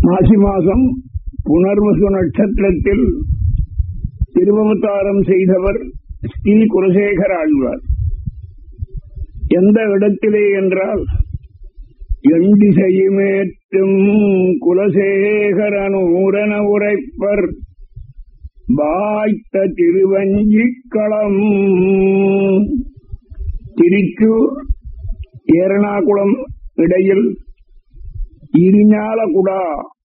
மாசி மாசம் புனர்வசு நட்சத்திரத்தில் திருவவதாரம் செய்தவர் ஸ்ரீ குலசேகர ஆழ்வார். எந்த இடத்திலே என்றால் எண்டிசையுமேற்றும் குலசேகரனூரன உரைப்பர் வாய்த்த திருவஞ்சிக்களம் திருச்சூர் ஏரணாகுளம் இடையில் இரிஞாலகுடா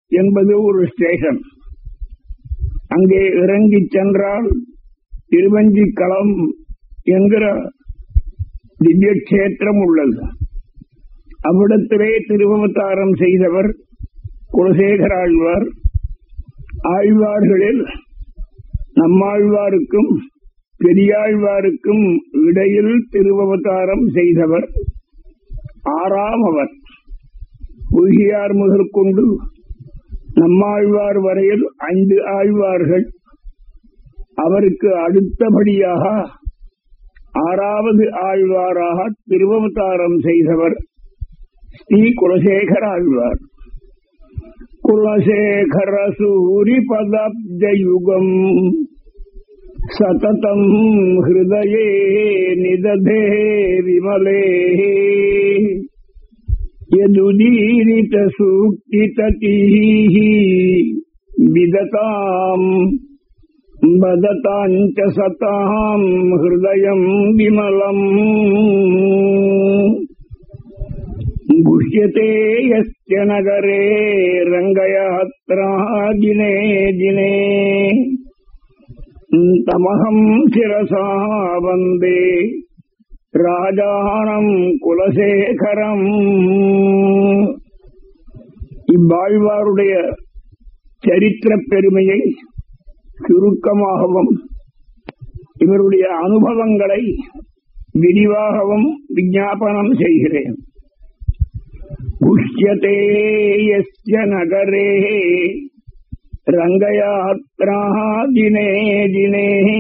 என்பது ஒரு ஸ்டேஷன். அங்கே இறங்கிச் சென்றால் திருவஞ்சிக்களம் என்கிற திவ்ய கஷேத்திரம் உள்ளது. அவ்விடத்திலே திருவவதாரம் செய்தவர் குலசேகர் ஆழ்வார் ஆழ்வார்களில் நம்மாழ்வாருக்கும் பெரியாழ்வாருக்கும் இடையில் திருவவதாரம் செய்தவர். ஆறாம் அவர். பொய்கியார் முதல் கொண்டு நம்மாழ்வார் வரையில் ஐந்து ஆழ்வார்கள். அவருக்கு அடுத்தபடியாக ஆறாவது ஆழ்வாராக திருவவதாரம் செய்தவர் ஸ்ரீ குலசேகர் ஆழ்வார். குலசேகர சூரி பதாப்தயுகம் சததம் ஹிருதயே நிததே விமலே. యదుదీరిత సూక్తితటిః విదతాం వదతాంచ సతాం హృదయం విమలం. గుహ్యతే యస్య నగరే రంగయత్రా దినే దినే తమహం శిరసా వందే ராஜானம் குலசேகரம். இவ்வாழ்வாருடைய சரித்திர பெருமையை சுருக்கமாகவும் இவருடைய அனுபவங்களை விரிவாகவும் விஞ்ஞாபனம் செய்கிறேன். புஷ்யத்தே நகரே ரங்கயாத்ரா தினே தினே.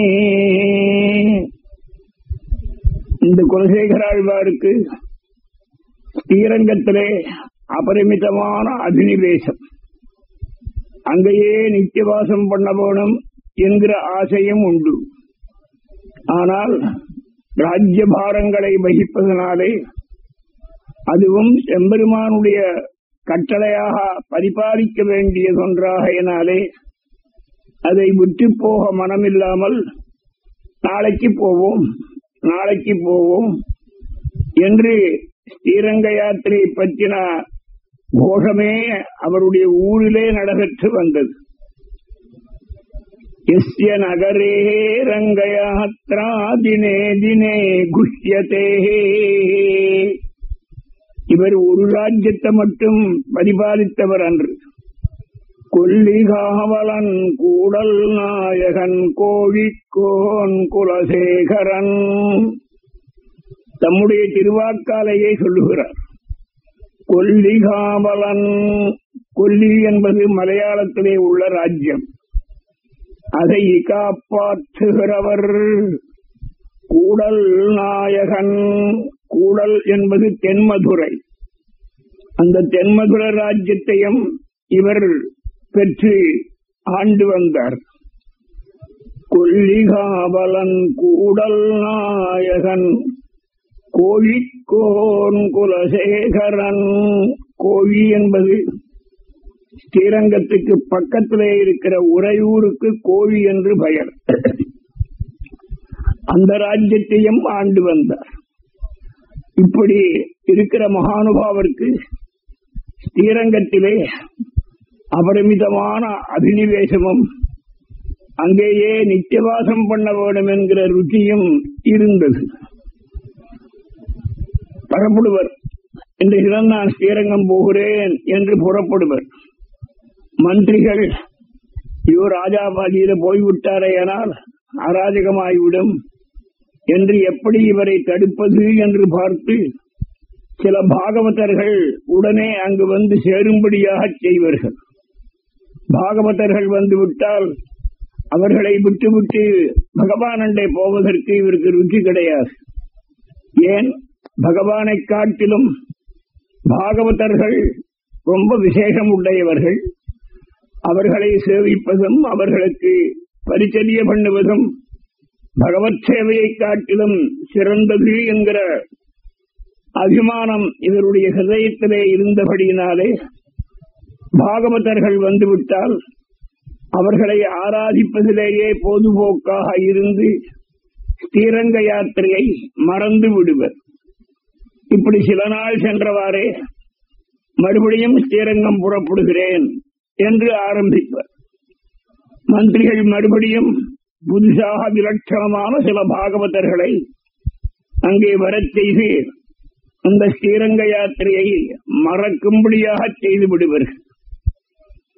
இந்த குலசேகர ஆழ்வாருக்கு ஸ்ரீரங்கத்திலே அபரிமிதமான அபினிவேசம் அங்கேயே நித்தியவாசம் பண்ண போனும் என்கிற ஆசையும் உண்டு. ஆனால் ராஜ்ய பாரங்களை வகிப்பதனாலே அதுவும் எம்பெருமானுடைய கட்டளையாக பரிபாலிக்க வேண்டியதொன்றாக எனாலே அதை விட்டு போக மனமில்லாமல் நாளைக்கு போவோம். நாளைக்கு போவோம் என்று ஸ்ரீரங்க யாத்திரை பற்றின கோஷமே அவருடைய ஊரிலே நடைபெற்று வந்தது. எஸ்ய நகரே ரங்கயாத்ரா தினே தினே குஷ்யதே. இவர் ஒரு ராஜ்யத்தை மட்டும் பரிபாலித்தவர் அன்று. கொல்லிகாவலன் கூடல் நாயகன் கோவிக்கோன் குலசேகரன். தம்முடைய திருவாக்காலையே சொல்லுகிறார். கொல்லிகாவலன் கொல்லி என்பது மலையாளத்திலே உள்ள ராஜ்யம். அதை காப்பாற்றுகிறவர் கூடல் நாயகன். கூடல் என்பது தென்மதுரை. அந்த தென்மதுரை ராஜ்யத்தையும் இவர் பெற்று ஆண்டு வந்தார். கொல்லிகாவலன் கூடல் நாயகன் கோழிக்கோன் குலசேகரன். கோழி என்பது ஸ்ரீரங்கத்துக்கு பக்கத்திலே இருக்கிற உறையூருக்கு கோழி என்று பெயர். அந்த ராஜ்யத்தையும் ஆண்டு வந்தார். இப்படி இருக்கிற மகானுபாவருக்கு ஸ்ரீரங்கத்திலே அபரிமிதமான அபினிவேசமும் அங்கேயே நித்தியவாசம் பண்ண வேண்டும் என்கிற ருச்சியும் இருந்தது. பரப்படுவர் இன்றைக்கு நான் ஸ்ரீரங்கம் போகிறேன் என்று புறப்படுவர். மந்திரிகள் ஐயோ ராஜாபாதியில போய்விட்டாரேயானால் அராஜகமாகிவிடும் என்று எப்படி இவரை தடுப்பது என்று பார்த்து சில பாகவதர்கள் உடனே அங்கு வந்து சேரும்படியாக செய்வார்கள். பாகவதர்கள் வந்து விட்டால் அவர்களை விட்டுவிட்டு பகவானண்டை போவதற்கு இவருக்கு ருச்சி கிடையாது. ஏன்? பகவானை காட்டிலும் பாகவதர்கள் ரொம்ப விசேஷம் உடையவர்கள் அவர்களை சேவிப்பதும் அவர்களுக்கு பரிச்சரிய பண்ணுவதும் பகவத் சேவையை காட்டிலும் சிறந்தது என்கிற அபிமானம் இவருடைய ஹிருதயத்திலே இருந்தபடியினாலே பாகவதர்கள் வந்துவிட்டால் அவர்களை ஆராதிப்பதிலேயே பொதுபோக்காக இருந்து ஸ்ரீரங்க யாத்திரையை மறந்து விடுவர். இப்படி சில நாள் சென்றவாறே மறுபடியும் ஸ்ரீரங்கம் புறப்படுகிறேன் என்று ஆரம்பிப்பர். மந்திரிகள் மறுபடியும் புதுசாக விலட்சணமான சில பாகவதர்களை அங்கே வரச் செய்து அந்த ஸ்ரீரங்க யாத்திரையை மறக்கும்படியாக செய்து விடுவார்கள்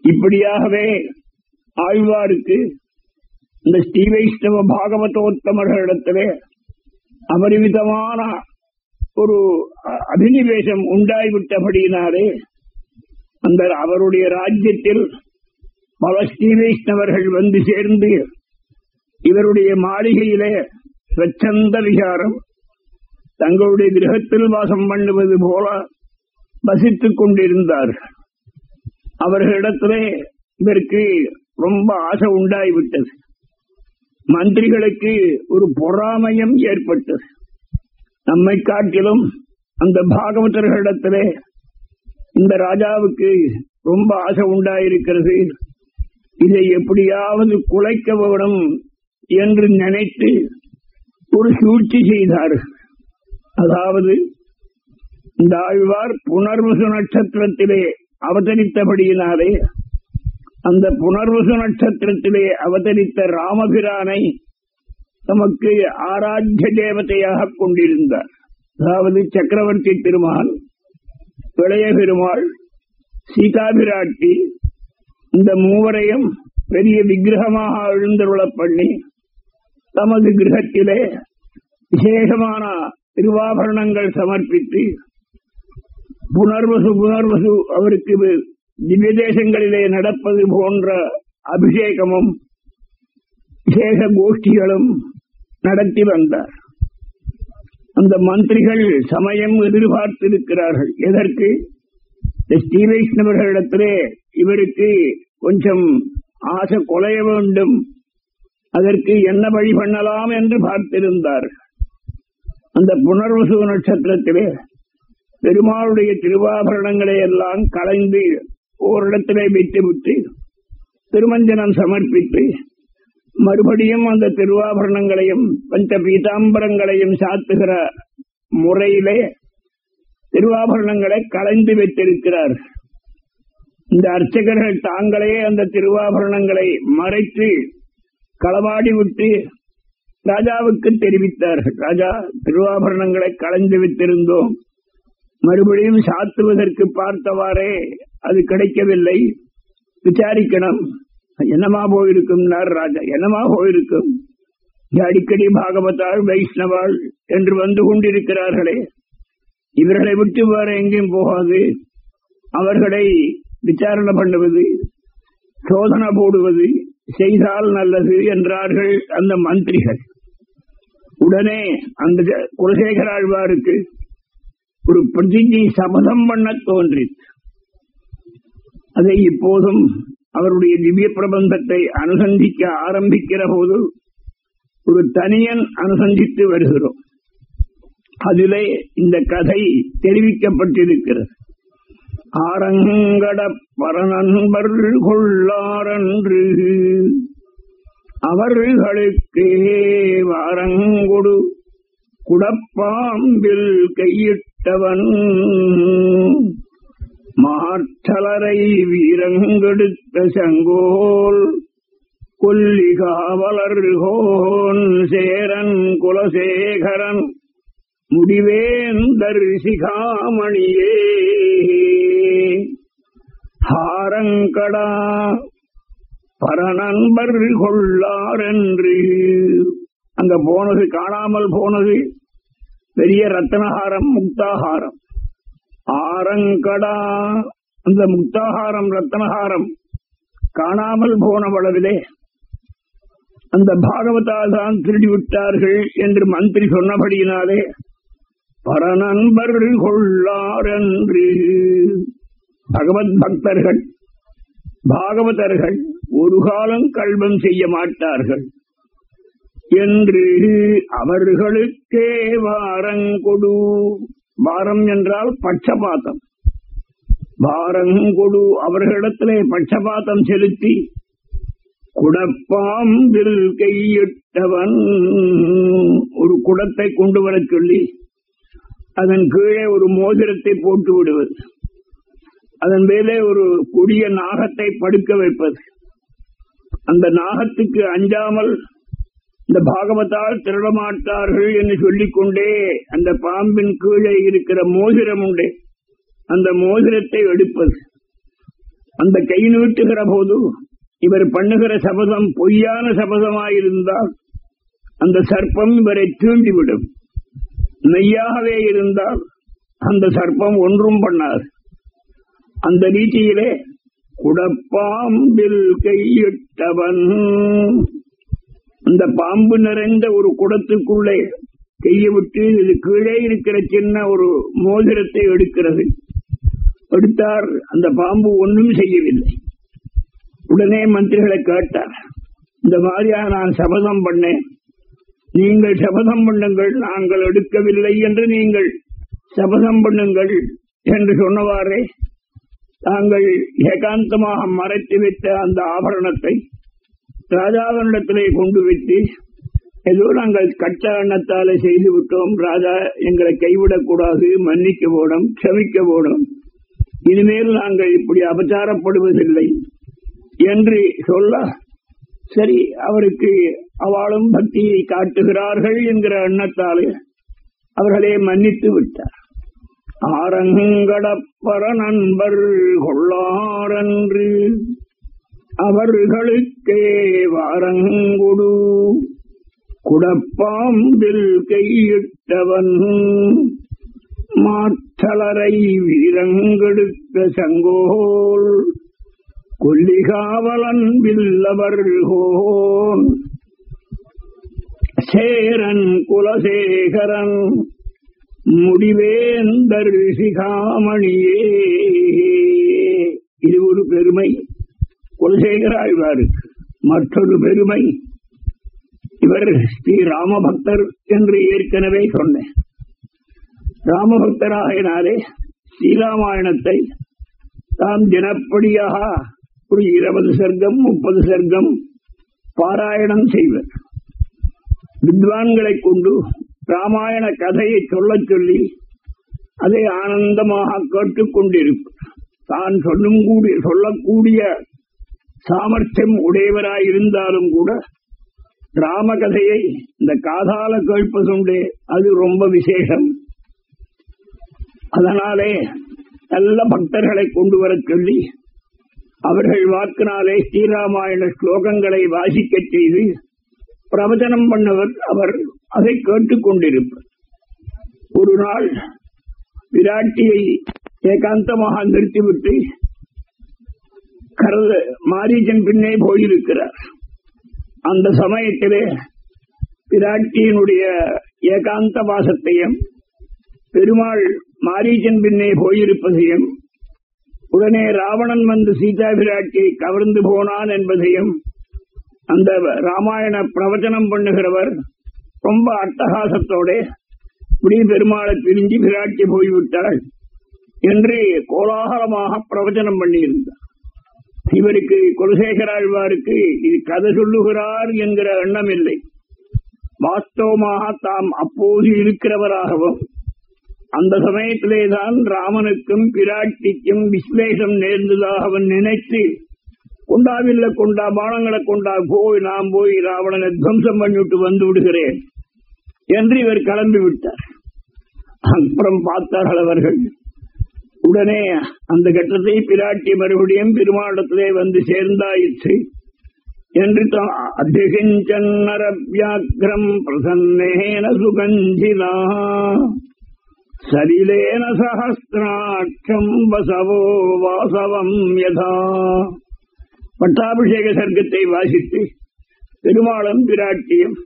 இப்படியாகவே ஆழ்வாருக்கு இந்த ஸ்ரீ வைஷ்ணவ பாகவதோத்தமர்களிடத்திலே அபரிமிதமான ஒரு அபினிவேசம் உண்டாய்விட்டபடியினாலே அந்த அவருடைய ராஜ்யத்தில் பல ஸ்ரீ வைஷ்ணவர்கள் வந்து சேர்ந்து இவருடைய மாளிகையிலே ஸ்வச்சந்த விகாரம் தங்களுடைய கிரகத்தில் வாசம் பண்ணுவது போல வசித்துக் கொண்டிருந்தார்கள். அவர்களிடத்திலே இதற்கு ரொம்ப ஆசை உண்டாகிவிட்டது மந்திரிகளுக்கு ஒரு பொறாமையம் ஏற்பட்டது. நம்மை காட்டிலும் அந்த பாகவதர்களிடத்திலே இந்த ராஜாவுக்கு ரொம்ப ஆசை உண்டாயிருக்கிறது. இதை எப்படியாவது குலைக்க வேணும் என்று நினைத்து ஒரு சூழ்ச்சி செய்தார். அதாவது இந்த ஆழ்வார் புனர்வசு நட்சத்திரத்திலே அவதரித்தபடியினாலே அந்த புனர்வசு நட்சத்திரத்திலே அவதரித்த ராமபிரானை தமக்கு ஆராத்திய தேவதையாக கொண்டிருந்தார். அதாவது சக்கரவர்த்தி திருமால் இளைய பெருமாள் சீதாபிராட்டி இந்த மூவரையும் பெரிய விக்கிரகமாக எழுந்தருளப் பண்ணி தமது கிரகத்திலே விசேஷமான திருவாபரணங்கள் சமர்ப்பித்து புனர்வசு புனர்வசு அவருக்கு திவ்யதேசங்களிலே நடப்பது போன்ற அபிஷேகமும் விசேஷ கோஷ்டிகளும் நடத்தி வந்தார். அந்த மந்திரிகள் சமயம் எதிர்பார்த்திருக்கிறார்கள். எதற்கு? ஸ்ரீ வைஷ்ணவர்களிடத்திலே இவருக்கு கொஞ்சம் ஆசை கொலைய வேண்டும். அதற்கு என்ன வழி பண்ணலாம் என்று பார்த்திருந்தார் அந்த புனர்வசு நட்சத்திரத்திலே பெருமாளுடைய திருவாபரணங்களை எல்லாம் கலைந்து ஓரிடத்திலே வைத்துவிட்டு திருமஞ்சனம் சமர்ப்பித்து மறுபடியும் அந்த திருவாபரணங்களையும் பஞ்ச பீதாம்பரங்களையும் சாத்துகிற முறையிலே திருவாபரணங்களை கலைந்து வைத்திருக்கிறார். இந்த அர்ச்சகர்கள் தாங்களே அந்த திருவாபரணங்களை மறைத்து களவாடி விட்டு ராஜாவுக்கு தெரிவித்தார்கள். ராஜா திருவாபரணங்களை கலைந்து வைத்திருந்தோம். மறுபடியும் சாத்துவதற்கு பார்த்தவாறே அது கிடைக்கவில்லை. விசாரிக்கணும். என்னமா போயிருக்கும் ராஜா. என்னமா போயிருக்கும்? அடிக்கடி பாகவத்தாள் வைஷ்ணவாள் என்று வந்து கொண்டிருக்கிறார்களே. இவர்களை விட்டு வேற எங்கேயும் போகாது. அவர்களை விசாரணை பண்ணுவது சோதனை போடுவது செய்தால் நல்லது என்றார்கள் அந்த மந்திரிகள். உடனே அந்த குலசேகராழ்வாருக்கு ஒரு பிரதிஜை சபதம் பண்ண தோன்றிற்று அதை இப்போதும் அவருடைய திவ்ய பிரபந்தத்தை அனுசந்திக்க ஆரம்பிக்கிற போது ஒரு தனியன் அனுசந்தித்து வருகிறோம். அதிலே இந்த கதை தெரிவிக்கப்பட்டிருக்கிறது. ஆரங்கட பரநண்பர் கொள்ளாரன்று அவர்களுக்கே வாரங்கொடு குடப்பாம்பில் கையிட்டவன் மாற்றலரை வீரங்கெடுத்த செங்கோல் சங்கோல் கொல்லிகாவலர்கோன் சேரன் குலசேகரன் முடிவேந்தர் சிகாமணியே ஹாரங்கடா பரநண்பர் கொள்ளாரென்று அங்க போனது காணாமல் போனது. பெரிய ரத்தனஹாரம் முக்தாஹாரம். ஆரங்கடா அந்த முக்தாஹாரம் ரத்தனஹாரம் காணாமல் போன வளவிலே. அந்த பாகவதாதான் திருடி விட்டார்கள் என்று மந்திரி சொன்னபடியினாலே பரநண்பர் கொள்ளார் என்று பகவத் பக்தர்கள் பாகவதர்கள் ஒரு காலம் கல்வம் செய்ய மாட்டார்கள். என்று அவர்களுக்கே வாரங்கொடு வாரம் என்றால் பட்சபாதம். வாரங்கொடு அவர்களிடத்திலே பட்சபாத்தம் செலுத்தி குடப்பாம்பில் கையிட்டவன் ஒரு குடத்தை கொண்டு வர சொல்லி அதன் கீழே ஒரு மோதிரத்தை போட்டு விடுவது. அதன் மேலே ஒரு கொடிய நாகத்தை படுக்க வைப்பது. அந்த நாகத்துக்கு அஞ்சாமல் இந்த பாகவத்தால் திருடமாட்டார்கள் என்று சொல்லிக் கொண்டே அந்த பாம்பின் கீழே இருக்கிற மோதிரம் உண்டு. அந்த மோதிரத்தை எடுப்பது. அந்த கை நீட்டுகிற போது இவர் பண்ணுகிற சபதம் பொய்யான சபதமாயிருந்தால் அந்த சர்ப்பம் இவரை தூண்டிவிடும். மெய்யாகவே இருந்தால் அந்த சர்ப்பம் ஒன்றும் பண்ணாது. அந்த ரீதியிலே குடப்பாம்பில் கையிட்டவன். அந்த பாம்பு நிறைந்த ஒரு குடத்துக்குள்ளே கையை விட்டு இது கீழே இருக்கிற சின்ன ஒரு மோதிரத்தை எடுக்கிறது. எடுத்தார். அந்த பாம்பு ஒன்றும் செய்யவில்லை. உடனே மந்திரிகளை கேட்டார். இந்த மாதிரியா நான் சபதம் பண்ணேன். நீங்கள் சபதம் பண்ணுங்கள். நாங்கள் எடுக்கவில்லை என்று நீங்கள் சபதம் பண்ணுங்கள் என்று சொன்னவாறே தாங்கள் ஏகாந்தமாக மறைத்து வைத்த அந்த ஆபரணத்தை ராஜாவினிடத்திலே கொண்டு வைத்து ஏதோ நாங்கள் கட்ட எண்ணத்தாலே செய்து விட்டோம். ராஜா எங்களை கைவிடக்கூடாது மன்னிக்க போடும் க்ஷமிக்க போடும் இனிமேல் நாங்கள் இப்படி அபச்சாரப்படுவதில்லை என்று சொல்ல சரி அவருக்கு அவளும் பக்தியை காட்டுகிறார்கள் என்கிற எண்ணத்தாலே அவர்களே மன்னித்து விட்டார். ஆரங்கடப்பர நண்பர் கொள்ளாரன்று அவர்களுக்கே வாரங்குடு. குடப்பாம்பில் கையிட்டவன் மாற்றலரை வீரங்கெடுத்த சங்கோல். கொல்லிகாவலன் வில்லவர்கோன் சேரன் குலசேகரன். முடிவேந்தர் சிகாமணியே. இது ஒரு பெருமை. குலசேகர மற்றொரு பெருமை இவர் ஸ்ரீ ராமபக்தர் என்று ஏற்கனவே சொன்னேன். ராமபக்தராகினாலே ஸ்ரீராமாயணத்தை தாம் தினப்படியாக ஒரு இருபது சர்க்கம் முப்பது சர்க்கம் பாராயணம் செய்வர். வித்வான்களை கொண்டு ராமாயண கதையை சொல்லச் சொல்லி அதை ஆனந்தமாக கேட்டுக் கொண்டிருப்பார். தான் சொல்லும் கூடிய சொல்லக்கூடிய சாமர்த்தியம் உடையவராயிருந்தாலும் கூட ராமகதையை இந்த காதால கேட்பதுண்டு அது ரொம்ப விசேஷம். அதனாலே நல்ல பக்தர்களை கொண்டு வர சொல்லி அவர்கள் வாக்கினாலே ஸ்ரீராமாயண ஸ்லோகங்களை வாசிக்கச் செய்து பிரவச்சனம் பண்ணவர் அவர் அதை கேட்டுக்கொண்டிருப்பார் ஒரு நாள் விராட்டியை ஏகாந்தமாக நிறுத்திவிட்டு கருத மாரீஜன் பின்னே போயிருக்கிறார். அந்த சமயத்திலே பிராட்டியினுடைய ஏகாந்த வாசத்தையும் பெருமாள் மாரீஜன் பின்னே போயிருப்பதையும் உடனே ராவணன் வந்து சீதா பிராட்டியை கவர்ந்து போனான் என்பதையும் அந்த ராமாயண பிரவச்சனம் பண்ணுகிறவர் ரொம்ப அட்டகாசத்தோட இப்படி பெருமாளை பிரிஞ்சு பிராட்டி போய்விட்டாள் என்று கோலாகலமாக பிரவச்சனம் பண்ணியிருந்தார். இவருக்கு குலசேகராழ்வாருக்கு இது கதை சொல்லுகிறார் என்கிற எண்ணம் இல்லை. வாஸ்தவமாக தாம் அப்போது இருக்கிறவராகவும் அந்த சமயத்திலேதான் ராமனுக்கும் பிராட்டிக்கும் விஸ்லேஷம் நேர்ந்ததாக அவன் நினைத்து கொண்டாவில்ல கொண்டா பானங்களை கொண்டா போய் நாம் போய் ராவணனை துவம்சம் பண்ணிவிட்டு வந்து விடுகிறேன் என்று இவர் கிளம்பி விட்டார். அப்புறம் பார்த்தார்கள் அவர்கள். உடனே அந்த கட்டத்தை பிராட்டி மறுபடியும் பெருமாடத்திலே வந்து சேர்ந்தாயிற்று. என்று அதிகிஞ்சன்னரவியாக்கிரம் பிரசன்னேன சுகஞ்சிதா. சலிலேன சஹசிராட்சம் வசவோ வாசவம் யதா. பட்டாபிஷேக சர்க்கத்தை வாசித்து பெருமாளும் பிராட்டியும்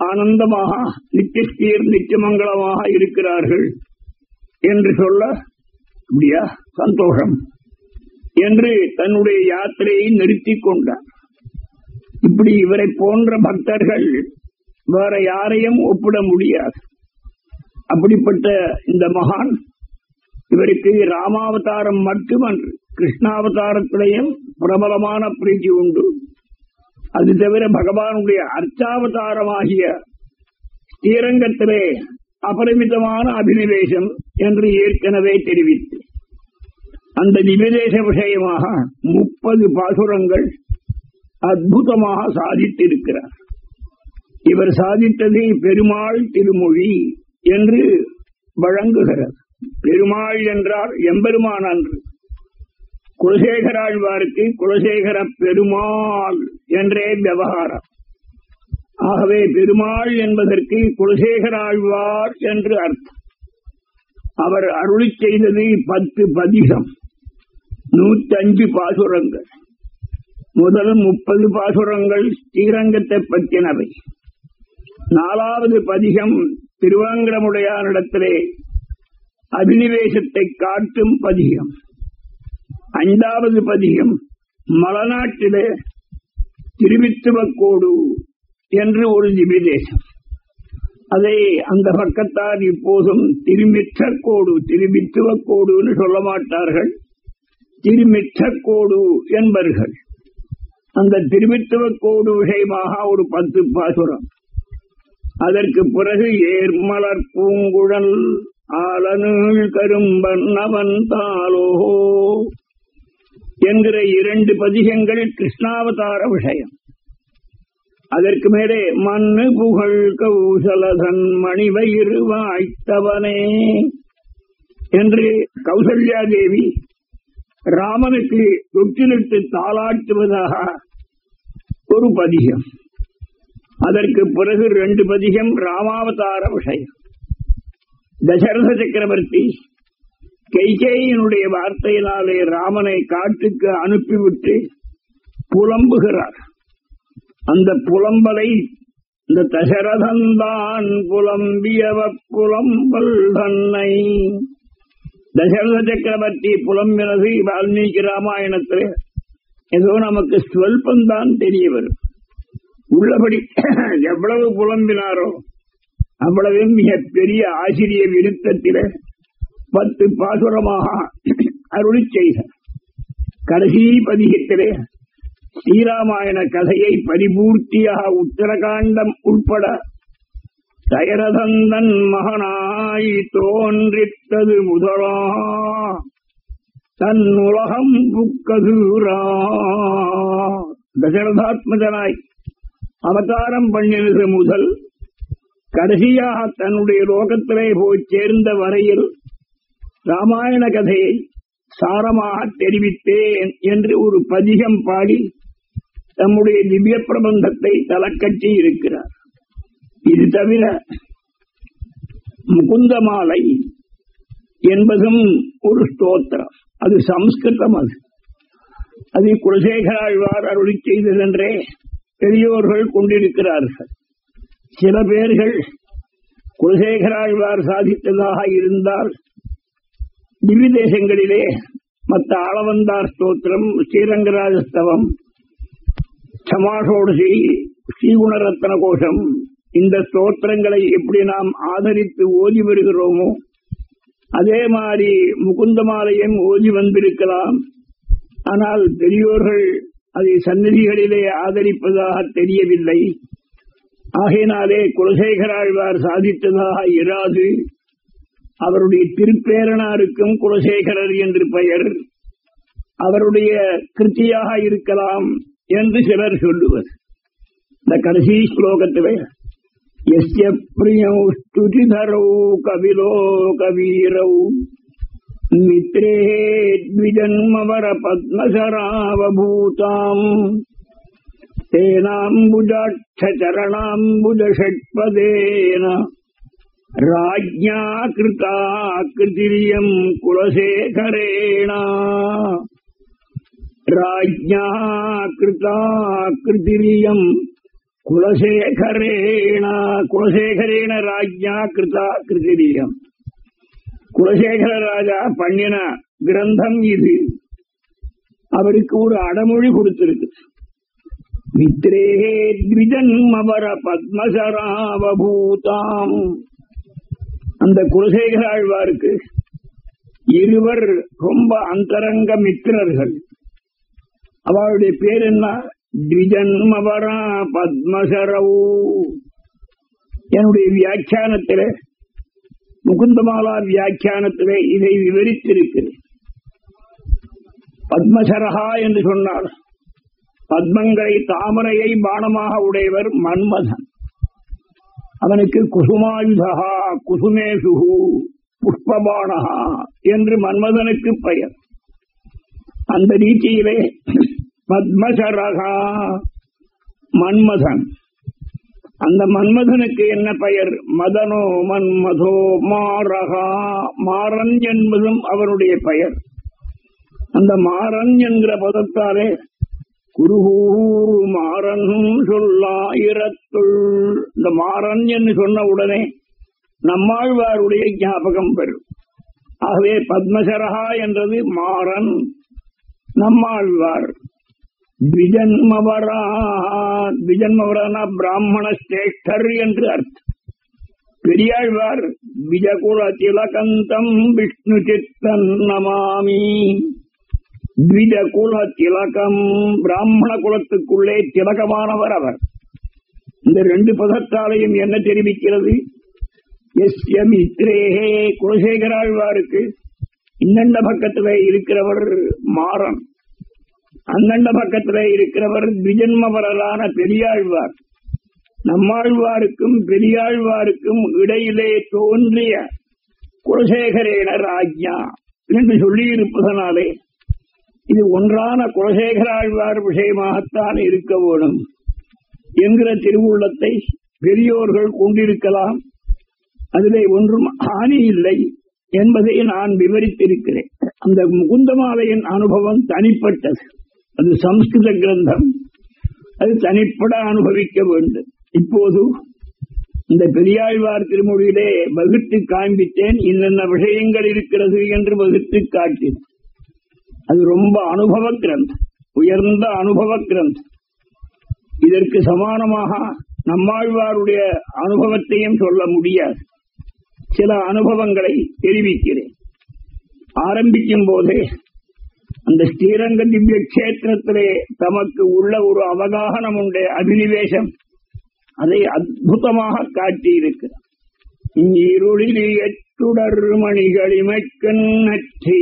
ஆனந்தமாக நித்தியஸ்தீர் நித்தியமங்கலமாக இருக்கிறார்கள் என்று சொல்ல அப்படியா சந்தோஷம். என்று தன்னுடைய யாத்திரையை நிறுத்திக் கொண்டார் இப்படி இவரை போன்ற பக்தர்கள் வேற யாரையும் ஒப்பிட முடியாது. அப்படிப்பட்ட இந்த மகான் இவருக்கு ராமாவதாரம் மட்டுமன்று கிருஷ்ணாவதாரத்திலையும் பிரபலமான பிரீத்தி உண்டு. அது தவிர பகவானுடைய அர்ச்சாவதாரமாகிய ஸ்ரீரங்கத்திலே அபரிமிதமான அபினிவேசம் என்று ஏற்கனவே தெரிவித்து. அந்த நிவேதேச விஷயமாக முப்பது பாசுரங்கள் அற்புதமாக சாதித்திருக்கிறார். இவர் சாதித்தது பெருமாள் திருமொழி என்று வழங்குகிறார். பெருமாள் என்றால் எம்பெருமான் அன்று. குலசேகராழ்வாருக்கு குலசேகர பெருமாள் என்றே விவகாரம். ஆகவே பெருமாள் என்பதற்கு குலசேகராழ்வார் என்று அர்த்தம். அவர் அருளி செய்தது பத்து பதிகம். நூற்றஞ்சு பாசுரங்கள். முதல் முப்பது பாசுரங்கள் ஸ்ரீரங்கத்தை பற்றினவை. நாலாவது பதிகம் திருவாங்கடமுடையானிடத்திலே அபினிவேசத்தை காட்டும் பதிகம். ஐந்தாவது பதிகம் மலநாட்டிலே திருவித்துவக்கோடு என்று ஒரு திவிதேசம் அதை அந்த பக்கத்தார் இப்போதும் திருமிற்றக்கோடு திருவித்துவக்கோடுன்னு சொல்ல மாட்டார்கள். திருமிற்றக்கோடு என்பர்கள். அந்த திருவித்துவக்கோடு விஷயமாக ஒரு பத்து பாசுரம். அதற்கு பிறகு ஏர்மலர் பூங்குழல் ஆலனீள் கரும்பன்னவன் தாலோஹோ என்கிற இரண்டு பதிகங்கள் கிருஷ்ணாவதார விஷயம். அதற்கு மேலே மண்ணு புகழ் கௌசலதன் மணிவயிறு வாய்த்தவனே என்று கௌசல்யா தேவி ராமனுக்கு தொற்றிலிட்டு தாளாட்டுவதாக ஒரு பதிகம். அதற்கு பிறகு ரெண்டு பதிகம் ராமாவதார விஷயம். தசரத சக்கரவர்த்தி கைகேயினுடைய வார்த்தையினாலே ராமனை காட்டுக்கு அனுப்பிவிட்டு புலம்புகிறார். அந்த புலம்பலை இந்த தசரதந்தான் புலம்பியவ புலம்பல் தன்னை தசரத சக்கரவர்த்தி புலம்பினது வால்மீகி ராமாயணத்தில் ஏதோ நமக்கு ஸ்வல்பந்தான் தெரிய வரும் உள்ளபடி எவ்வளவு புலம்பினாரோ அவ்வளவு மிக பெரிய ஆசிரிய விருத்தத்தில பத்து பாசுரமாக அருளி செய்தார் கடைசி பதிகத்திலே ஸ்ரீராமாயண கதையை பரிபூர்த்தியாக உத்தரகாண்டம் உட்பட தயரதந்தன் மகனாய் தோன்றித்தது முதலா. தன் உலகம் புக்கதூரா. தசரதாத்மஜனாய் அவதாரம் பண்ணினது முதல் கடைசியாக தன்னுடைய லோகத்திலே போய் சேர்ந்த வரையில் ராமாயண கதையை சாரமாக தெரிவித்தேன் என்று ஒரு பதிகம் பாடி தம்முடைய திவ்ய பிரபந்தத்தை தலக்கட்டி இருக்கிறார். இது தவிர முகுந்தமாலை என்பதும் ஒரு ஸ்தோத்திரம். அது சம்ஸ்கிருதம் அது. அது குலசேகராழ்வார் அருளி செய்ததென்றே பெரியோர்கள் கொண்டிருக்கிறார்கள். சில பேர்கள் குலசேகராழ்வார் சாதித்ததாக இருந்தால் திவ்ய தேசங்களிலே மற்ற ஆளவந்தார் ஸ்தோத்திரம் ஸ்ரீரங்கராஜஸ்தவம் சமாஷோடசி ஸ்ரீகுணரத்ன கோஷம் இந்த ஸ்தோத்திரங்களை எப்படி நாம் ஆதரித்து ஓதி வருகிறோமோ அதே மாதிரி முகுந்தமாலையும் ஓதி வந்திருக்கலாம். ஆனால் பெரியோர்கள் அதை சந்நிதிகளிலே ஆதரிப்பதாக தெரியவில்லை. ஆகையினாலே குலசேகராழ்வார் சாதித்ததாக இராது. அவருடைய திருப்பேரனாருக்கும் குலசேகரர் என்று பெயர். அவருடைய கிருத்தியாக இருக்கலாம் என்று சிலர் சொல்லுவர். இந்த கடைசி ஸ்லோகத்திலே यस्य प्रियौ स्तुतिधरौ कविलोकवीरौ मित्रे द्विजन्मवरपद्मशरावभूताम् तेनाम्बुजाक्षचरणाम्बुजषट्पदेन एनाम्बुजाक्षचरणाम्बुजषट्पदेन राज्ञाकृताकृतिरियम् कुलशेखरेण। राज्ञाकृताकृतिरियम् குலசேகரேணா குலசேகரேன ராஜ்யா கிருதா கிருதிரியம் குலசேகர ராஜா பண்ணின கிரந்தம் இது. அவருக்கு ஒரு அடமொழி கொடுத்திருக்கு. மித்ரே த்விஜன்மவர பத்மசராவபூதாம். அந்த குலசேகர ஆழ்வாருக்கு இருவர் ரொம்ப அந்தரங்க மித்திரர்கள். அவளுடைய பேர் என்ன? த்விஜன்மவரா பத்மசரவு என்னுடைய வியாக்கியானத்திலே முகுந்தமாலா வியாக்கியானத்திலே இதை விவரித்திருக்கிறேன் பத்மசரகா என்று சொன்னார் பத்மங்களை தாமரையை பானமாக உடையவர் மன்மதன் அவனுக்கு குசுமாயுதகா குசுமேசுகு புஷ்பபானகா என்று மன்மதனுக்கு பெயர் அந்த ரீதியிலே பத்மசரகா மன்மதன். அந்த மன்மதனுக்கு என்ன பெயர்? மதனோ மன்மதோ மாரகா. மாறன் என்பதும் அவருடைய பெயர். அந்த மாறன் என்கிற பதத்தாலே குருகூர் மாறன் சொல்லாயிரத்துள் இந்த மாறன் என்று சொன்ன உடனே நம்மாழ்வாருடைய ஞாபகம் பெறும். ஆகவே பத்மசரகா என்றது மாறன் நம்மாழ்வார். விஜன்மவரா விஜன்மவரானா பிராமண சிரேஷ்டர் என்று அர்த்தம். பெரியாழ்வார் விஜகுல திலகந்தம் விஷ்ணு சித்தன் நமாமி. விஜகுல திலகம் பிராமண குலத்துக்குள்ளே திலகமானவர் அவர். இந்த ரெண்டு பதத்தாலையும் என்ன தெரிவிக்கிறது? எஸ் எம் இத்ரேகே குலசேகராழ்வாருக்கு இன்னண்ட பக்கத்திலே இருக்கிறவர் மாறன். அந்தண்ட பக்கத்துல இருக்கிறவர் திஜன்மவரலான பெரியாழ்வார். நம்மாழ்வாருக்கும் பெரியாழ்வாருக்கும் இடையிலே தோன்றிய குலசேகரேனர் ஆக்ஞா என்று சொல்லியிருப்பதனாலே இது ஒன்றான குலசேகராழ்வார் விஷயமாகத்தான் இருக்க வேணும் என்கிற திருவுள்ளத்தை பெரியோர்கள் கொண்டிருக்கலாம். அதிலே ஒன்றும் ஹானி இல்லை என்பதை நான் விவரித்திருக்கிறேன். அந்த முகுந்தமாலையின் அனுபவம் தனிப்பட்டது. அது சம்ஸ்கிருத கிரந்தம் அது தனிப்பட அனுபவிக்க வேண்டும் இப்போது இந்த பெரியாழ்வார் திருமொழியிலே வகுத்து காண்பித்தேன் இன்னென்ன விஷயங்கள் இருக்கிறது என்று வகுத்து காட்டினேன் அது ரொம்ப அனுபவ கிரந்தம் உயர்ந்த அனுபவ கிரந்தம் இதற்கு சமானமாக நம்மாழ்வாருடைய அனுபவத்தையும் சொல்ல முடியாது சில அனுபவங்களை தெரிவிக்கிறேன் ஆரம்பிக்கும் போதே அந்த ஸ்ரீரங்க திவ்ய கஷேத்திரத்திலே தமக்கு உள்ள ஒரு அவகாகனம் உண்டு அபினிவேசம் அதை அற்புதமாக காட்டியிருக்கிறார். இருளில் எட்டுடர் மணிகளிமைக்கண் நற்றி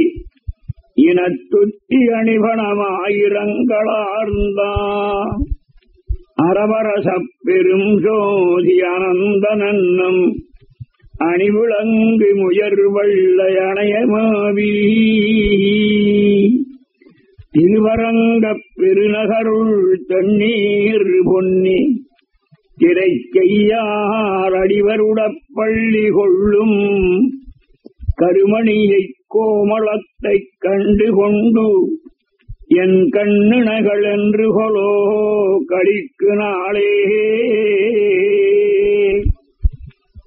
இனத்துட்டி அணிபணமாயிரங்களார்ந்தா அரவரச பெரும் ஜோதி அனந்த நன்னம் அணிவிளங்கு முயர் வள்ளை அணையமாவி பெருநகருள் தண்ணீர் பொன்னி திரைக்கையார் அடிவருடப் பள்ளி கொள்ளும் கருமணியைக் கோமளத்தைக் கண்டு கொண்டு என் கண்ணுணகள் என்று கொலோ கழிக்கு நாளே.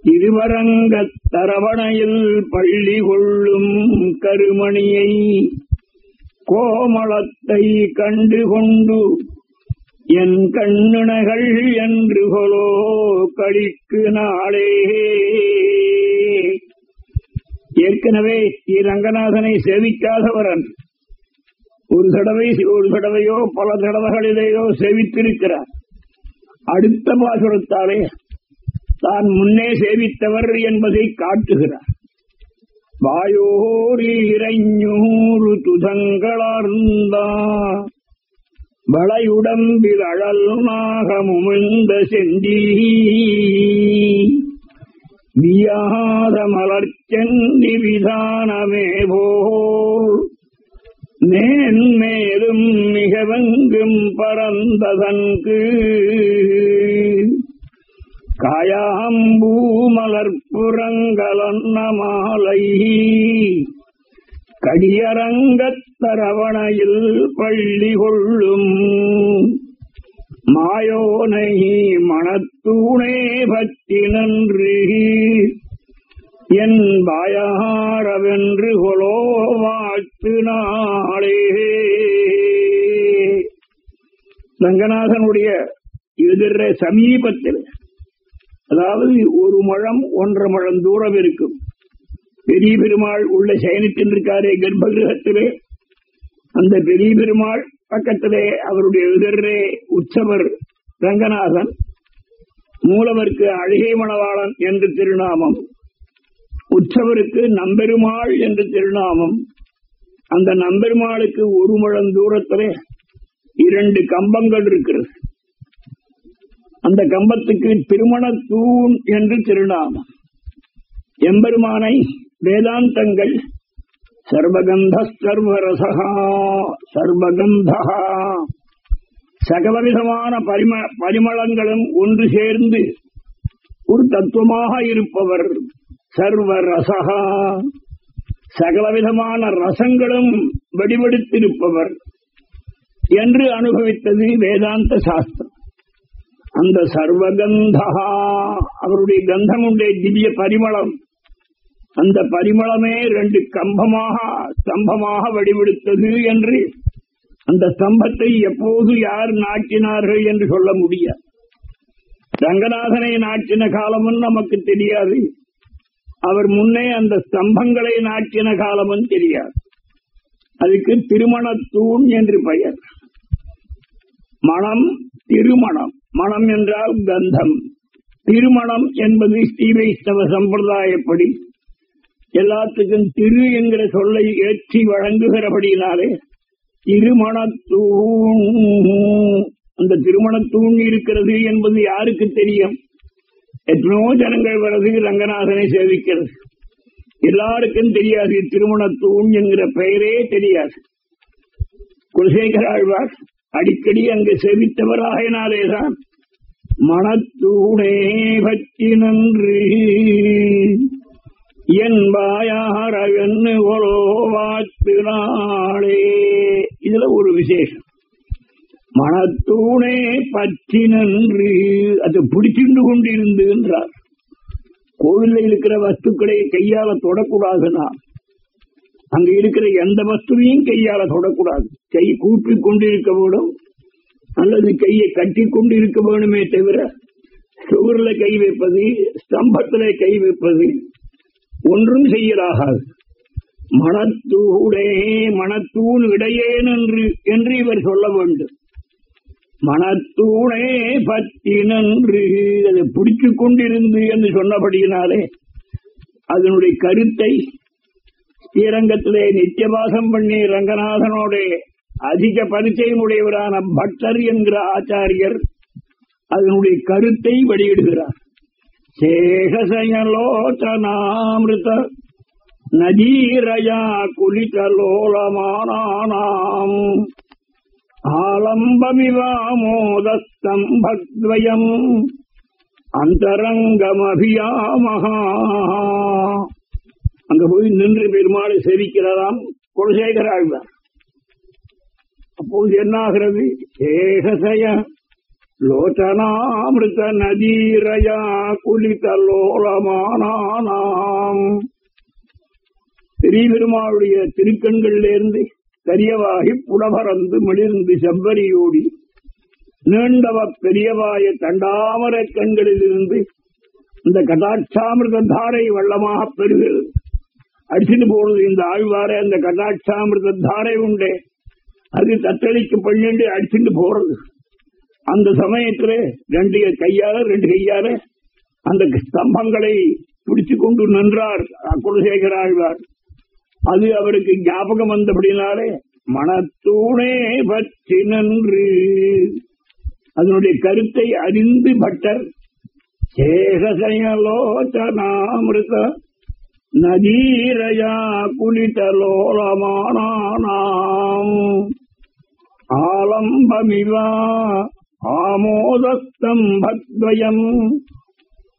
திருவரங்கத் தரவணையில் பள்ளி கொள்ளும் கருமணியை கோமளத்தை கண்டு கொண்டு என் கண்ணுணகள் என்று கொலோ கழிக்கு நாளே. ஏற்கனவே ஸ்ரீ ரங்கநாதனை சேவிக்காதவரன் ஒரு தடவை ஒரு தடவையோ பல தடவைகளிலேயோ சேவித்திருக்கிறார். அடுத்த பாசுரத்தாலே தான் முன்னே சேவித்தவர் என்பதை காட்டுகிறார். வாயோரி துதங்களார்ந்தா. வளையுடம்பில் அழல் நாகமுமிழ்ந்த செந்தி வியாத மலர்ச்செந்தி விதானமே போல். மேன்மேலும் மிகவெங்கும் பரந்ததற்கு காயாம்பூ மலர் மலர்புறங்கலன்ன மாலை கடியரங்கத்தரவணையில் பள்ளி கொள்ளும் மாயோனை மனத்தூணே பற்றி நன்று. என் பாயாரவென்று கொலோ வாழ்த்து நாளே. ரங்கநாதனுடைய எதிர சமீபத்தில் அதாவது ஒரு முழம் ஒன்றரை முழம் தூரம் இருக்கும். பெரிய பெருமாள் உள்ள சயனித்திருக்காரே கர்ப்பகிரகத்திலே அந்த பெரிய பெருமாள் பக்கத்திலே அவருடைய எதிரே உற்சவர் ரங்கநாதன் மூலவருக்கு அழகை மணவாளன் என்று திருநாமம். உற்சவருக்கு நம்பெருமாள் என்று திருநாமம். அந்த நம்பெருமாளுக்கு ஒரு முழம் தூரத்திலே இரண்டு கம்பங்கள் இருக்கிறது. அந்த கம்பத்துக்கு திருமண தூண் என்று திருநாமம். எம்பெருமானை வேதாந்தங்கள் சர்வகந்த சர்வரசகா சர்வகந்தா. சகலவிதமான பரிம பரிமளங்களும் ஒன்று சேர்ந்து ஒரு தத்துவமாக இருப்பவர் சர்வரசகா. சகலவிதமான ரசங்களும் வெடிவெடுத்திருப்பவர் என்று அனுபவித்தது வேதாந்த சாஸ்திரம். அந்த சர்வகந்தா அவருடைய கந்தம் உண்டே திவ்ய பரிமளம். அந்த பரிமளமே ரெண்டு கம்பமாக ஸ்தம்பமாக வடிவெடுத்தது என்று அந்த ஸ்தம்பத்தை எப்போது யார் நாட்டினார்கள் என்று சொல்ல முடியாது. ரங்கநாதனை நாட்டின காலமும் நமக்கு தெரியாது. அவர் முன்னே அந்த ஸ்தம்பங்களை நாட்டின காலமும் தெரியாது. அதுக்கு திருமணத்தூண் என்று பெயர். மனம் திருமணம். மனம் என்றால் கந்தம். திருமணம் என்பது ஸ்ரீ வைஷ்ணவ சம்பிரதாயப்படி. எல்லாத்துக்கும் திரு என்கிற சொல்லை ஏற்றி வழங்குகிறபடியினாலே திருமணத்தூண். அந்த திருமணத்தூண் இருக்கிறது என்பது யாருக்கு தெரியும்? எத்தனோ ஜனங்கள் வரது ரங்கநாதனை சேவிக்கிறது. எல்லாருக்கும் தெரியாது திருமணத்தூண் என்கிற பெயரே தெரியாது. குலசேகராழ்வார் அடிக்கடி அங்கு செவித்தவராயினாலேதான் மனத்தூடே பற்றி நன்று. என்பாயார் அவன்னு ஒரோ வாத்தினாளே. இதுல ஒரு விசேஷம். மனத்தூணே பற்றி நன்று. அது பிடிச்சிட்டு கொண்டிருந்து என்றார் கோவில்ல இருக்கிற வஸ்துக்களை கையால தொடக்கூடாதுன்னா அங்க இருக்கிற எந்த வஸ்துவையும் கையால தொடக்கூடாது. கை கூப்பி கொண்டு இருக்க வேண்டும். அல்லது கையை கட்டி கொண்டு இருக்க வேணுமே தவிர சுவர்ல கை வைப்பது ஸ்தம்பத்தில கை வைப்பது ஒன்றும் செய்யலாகாது. மனத்தூடே மனத்தூண் இடையேன் என்று என்று இவர் சொல்ல வேண்டும். மனத்தூணே பற்றி நன்று அதை பிடிச்சு கொண்டிருந்து என்று சொன்னபடியினாலே அதனுடைய கருத்தை ஸ்ரீரங்கத்திலே நித்தியவாசம் பண்ணி ரங்கநாதனோட அதிக பரிச்சயம் உடையவரான பட்டர் என்கிற ஆச்சாரியர் அதனுடைய கருத்தை வெளியிடுகிறார். சேகசயலோச்சனாமிருத நதீரயா குலிதலோலமானாம் ஆலம்பமிவாமோதஸ்தம்பத்வயம் அந்தரங்கமபியாமகா அங்க போய் நின்று பெருமாளை சேவிக்கிறாராம் குலசேகர ஆழ்வார் அப்போது என்னாகிறது? ஏகசய லோச்சனாமிருத்த நதீரயா குலிதலோலமானாம் பெரிய பெருமாளுடைய திருக்கண்களிலிருந்து கரியவாகி புலபரந்து மிளிர்ந்து செவ்வரியோடி நீண்டவ பெரியவாய தண்டாமர கண்களிலிருந்து இந்த கதாட்சாமிருத தாரை வள்ளமாக பெறுகிறது. அடிச்சுட்டு போனது இந்த ஆழ்வார அந்த கட்டாட்சாமிருத தாரை உண்டு. அது தத்தளிக்கு பண்ணிண்டு அடிச்சுட்டு போறது. அந்த சமயத்துல ரெண்டு கையால ரெண்டு கையால அந்த ஸ்தம்பங்களை பிடிச்சு கொண்டு நின்றார் குலசேகர ஆழ்வார். அது அவருக்கு ஞாபகம் வந்தபடினாலே மனத்தூணே பற்றி நன்று அதனுடைய கருத்தை அறிந்து பட்டர். சேகசயலோச்சனாமிருத நதீரயா குளிதலோலமானாம். ஆலம்பமிவா ஆமோதஸ்தம்பத்வயம்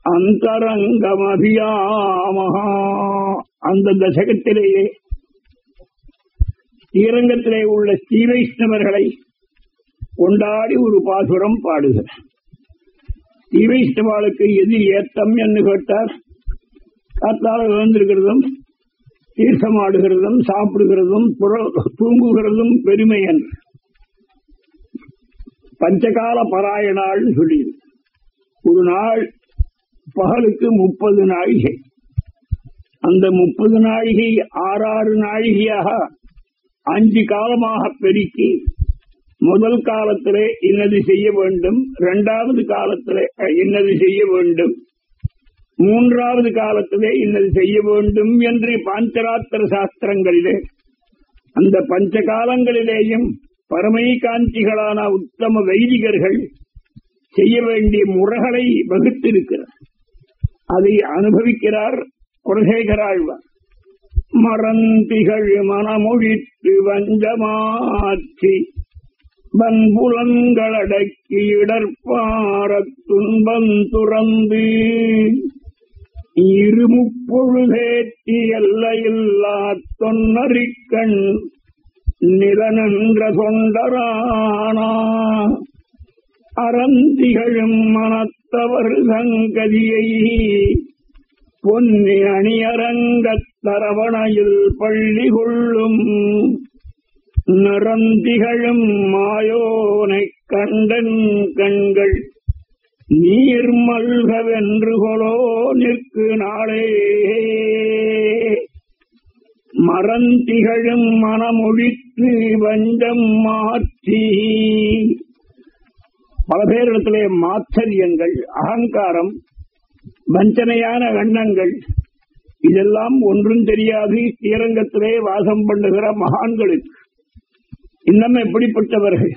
அந்தரங்கமபியாமகா அந்த தசகத்திலேயே ஸ்ரீரங்கத்திலே உள்ள ஸ்ரீ வைஷ்ணவர்களை கொண்டாடி ஒரு பாசுரம் பாடுகிறார். ஸ்ரீ வைஷ்ணவாளுக்கு எது ஏத்தம் என்று கேட்டார்? காத்தால விழுந்திருக்கிறதும் தீர்த்தமாடுகிறதும் சாப்பிடுகிறதும் தூங்குகிறதும் பெருமையன் பஞ்சகால பஞ்சகால பராயணாள்னு சொல்லி ஒரு நாள் பகலுக்கு முப்பது நாழிகை. அந்த முப்பது நாழிகை ஆறாறு நாழிகையாக அஞ்சு காலமாக பெருக்கி முதல் காலத்திலே இன்னது செய்ய வேண்டும் இரண்டாவது காலத்திலே இன்னது செய்ய வேண்டும். மூன்றாவது காலத்திலே இன்னது செய்ய வேண்டும் என்று பாஞ்சராத்திர சாஸ்திரங்களிலே அந்த பஞ்ச காலங்களிலேயும் பரமை காஞ்சிகளான உத்தம வைதிகர்கள் செய்ய வேண்டிய முறைகளை வகுத்திருக்கிறார். அதை அனுபவிக்கிறார் குலசேகராழ்வார். மறந்திகள் மனமொழித்து வஞ்சமாற்றி வன்புலங்களடக்கி இடர்பாரத் துன்பம் துறந்து இருமுப்பொழுதேற்றி எல்லையில்லா தொன்னறிக்கண் நிலனென்ற தொண்டரானா. அறந்திகழும் மனத்தவர் சங்கதியை பொன்னி அணியரங்கத் தரவணையில் பள்ளி கொள்ளும் நிறந்திகழும் மாயோனைக் கண்டன் கண்கள் நீர் மல்கவென்று கொலோ நிற்கு நாளே. மறந்திகழும் மனமொழித்து வஞ்சம் மாற்றி. பல பேரிடத்திலே மாச்சரியங்கள் அகங்காரம் வஞ்சனையான எண்ணங்கள் இதெல்லாம் ஒன்றும் தெரியாது. ஸ்ரீரங்கத்திலே வாசம் பண்ணுகிற மகான்களுக்கு. இன்னும் எப்படிப்பட்டவர்கள்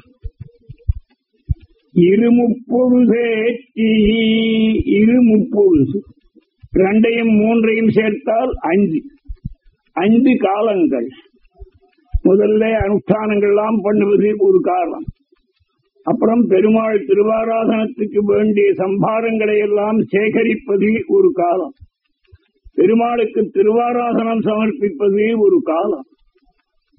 இருமுப்பொழுதேற்றி இருமுப்பொழுது. ரெண்டையும் மூன்றையும் சேர்த்தால் அஞ்சு. அஞ்சு காலங்கள். முதல்ல அனுஷ்டானங்கள் எல்லாம் பண்ணுவது ஒரு காரணம் அப்புறம் பெருமாள் திருவாராதனத்துக்கு வேண்டிய சம்பாரங்களை எல்லாம் சேகரிப்பது ஒரு காலம். பெருமாளுக்கு திருவாராதனம் சமர்ப்பிப்பது ஒரு காலம்.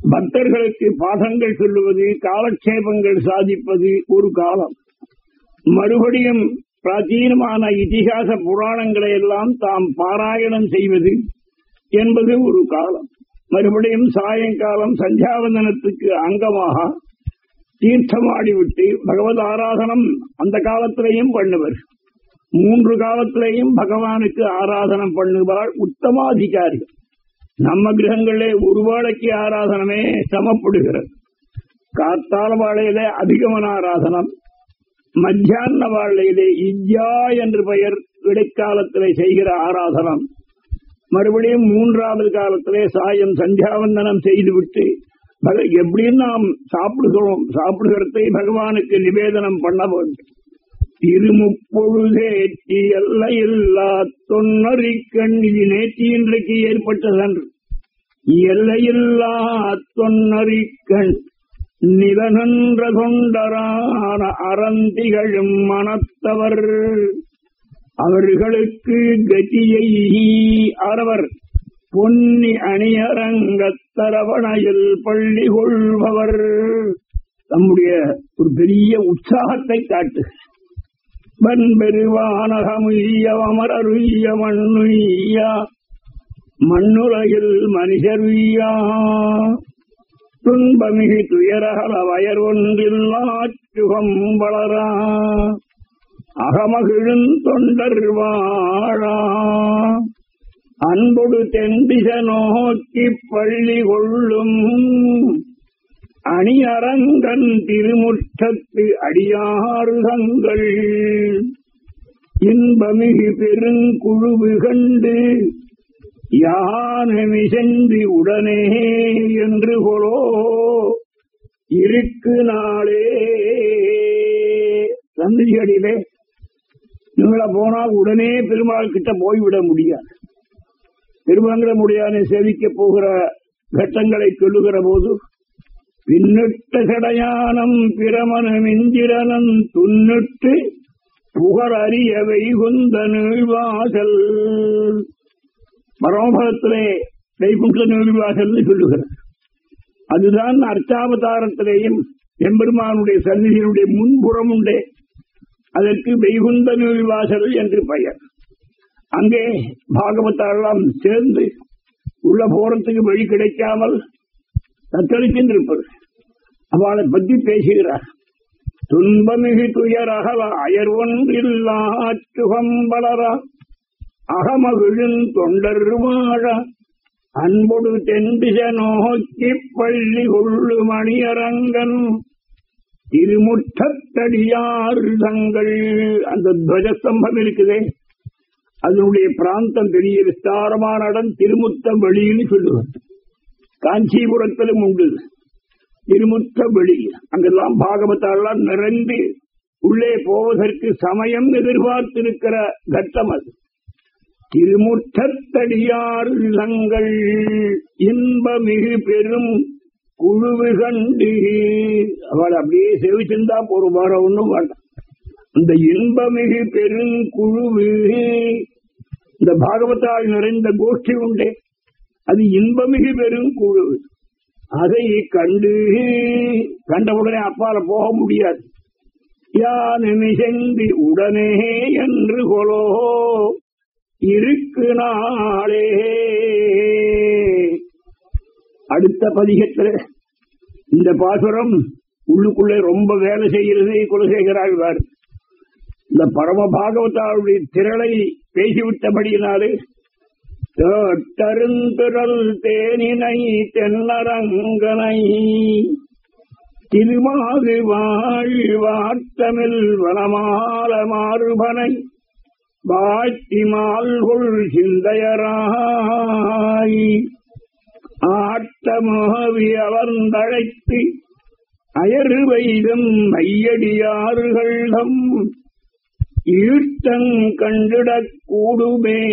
பக்தர்களுக்கு பாடங்கள் சொல்லுவது காலக்ஷேபங்கள் சாதிப்பது ஒரு காலம். மறுபடியும் பிராச்சீனமான இதிகாச புராணங்களை எல்லாம் தாம் பாராயணம் செய்வது என்பது ஒரு காலம். மறுபடியும் சாயங்காலம் சந்தியாவந்தனத்துக்கு அங்கமாக தீர்த்தமாடிவிட்டு பகவத் ஆராதனம் அந்த காலத்திலையும் பண்ணுவர். மூன்று காலத்திலேயும் பகவானுக்கு ஆராதனம் பண்ணுவார் உத்தமாதிகாரிகள். நம்ம கிரகங்களே ஒருவாளைக்கு ஆராதனமே சமப்படுகிறது. காத்தால வாழையில அதிகமான ஆராதனம். மத்தியான வாழையிலே இஜ்யா என்று பெயர் இடைக்காலத்திலே செய்கிற ஆராதனம். மறுபடியும் மூன்றாவது காலத்திலே சாயம் சந்தியாவந்தனம் செய்துவிட்டு எப்படி நாம் சாப்பிடுகிறோம். சாப்பிடுகிறதை பகவானுக்கு நிவேதனம் பண்ண வேண்டும். திருமுப்பொழுதேற்றி எல்லையில்லா தொன்னறிக்கண் இது நேற்று இன்றைக்கு ஏற்பட்டதன்று. எல்லையில்லா தொன்னறிக்கண் நிலனன்ற தொண்டரான அறந்திகழும் மனத்தவர் அவர்களுக்கு கதியை அறவர். பொன்னி அணியரங்கத்தரவணையில் பள்ளி கொள்பவர். தம்முடைய ஒரு பெரிய உற்சாகத்தை காட்டு. வன்பெருவானகமுய்ய அமரருய்ய மண்ணுய்யா மண்ணுலகில் மனிதருய்யா. துன்பமிகு துயரகல வயர் ஒன்றில்லா சுகம் வளரா. அகமகிழும் தொண்டர் வாழா. அன்பொடு தென்பிச நோக்கி பள்ளி கொள்ளும். அணியரங்கன் திருமுற்றத்து அடியாறுதங்கள் இன்பமிகு பெருங்குழுவு கண்டு யானமி சென்று உடனே என்று கொலோ இருக்கு நாளே. சந்திகளிலே நீங்களா போனா உடனே பெருமாள் கிட்ட போய்விட முடியாது. திருமங்கல முடியாத சேவிக்க போகிற கட்டங்களை சொல்லுகிற போது பின்னிட்ட சடையானம் பிரமணம் இந்திரனன் துன்னிட்டு புகழறியவை கொந்த வைகுந்த நீழ்வாசல் பரமபதத்திலே வைகுண்ட நீழ்வாசல் சொல்லுகிறார். அதுதான் அர்ச்சாவதாரத்திலேயும் எம்பெருமானுடைய சந்நிதியினுடைய முன்புறம் உண்டே அதற்கு வைகுந்த நீழ்வாசல் என்று பெயர். அங்கே பாகவத்தாரெல்லாம் சேர்ந்து உள்ள போறதுக்கு வழி கிடைக்காமல் தத்தளித்திருப்பது அவளை பற்றி பேசுகிறார். துன்பமிகு துயரகல அயர் ஒன்றில்லா சுகம் வளர அகமகிழும் தொண்டர் வாழ அன்பொடு தென்பிச நோக்கி பள்ளி கொள்ளு மணியரங்கன். திருமுற்றத்தடியார் தங்கள் அந்த துவஜஸ்தம்பம் இருக்குதே. அதனுடைய பிராந்தம் பெரிய விஸ்தாரமான இடம் திருமுத்த வெளின்னு சொல்லுவார். காஞ்சிபுரத்திலும் உண்டு. திருமுத்த வெளி அங்கெல்லாம் பாகவத்தாலாம் நிறைந்து உள்ளே போவதற்கு சமயம் எதிர்பார்த்திருக்கிற கட்டம் அது. திருமுற்றத்தடியார் தங்கள் இன்பமிகு பெரும் குழுவு கண்டு அவள் அப்படியே செவிச்சிருந்தா ஒரு வாரம் ஒண்ணும் வேண்டாம். அந்த இன்பமிகு பெரும் குழுவு இந்த பாகவத்தால் நிறைந்த கோஷ்டி உண்டே அது இன்பமிகு பெரும் குழுவு. அதை கண்டு கண்டவுடனே அப்பால போக முடியாது. யான் நிசைந்து உடனே என்று கொலோ இருக்கு நாளே அடுத்த பதிகத்துல இந்த பாசுரம் உள்ளுக்குள்ளே ரொம்ப வேலை செய்கிறது குலசேகராழ்வார் இந்த பரம பாகவதாவுடைய திரளை பேசிவிட்டபடியினாலே தருந்திரல் தேனினை தென்னரங்கனை திருமாது வாழ்வாட்டமில் வனமால மாறுபனை வாட்டி மால்கொள் சிந்தையராய் ஆட்டமோவி அவர்ந்தழைத்து அயறு வைதம் மையடியாறுகளம் ஈர்த்தங் கண்டிடக் கூடுமேல்.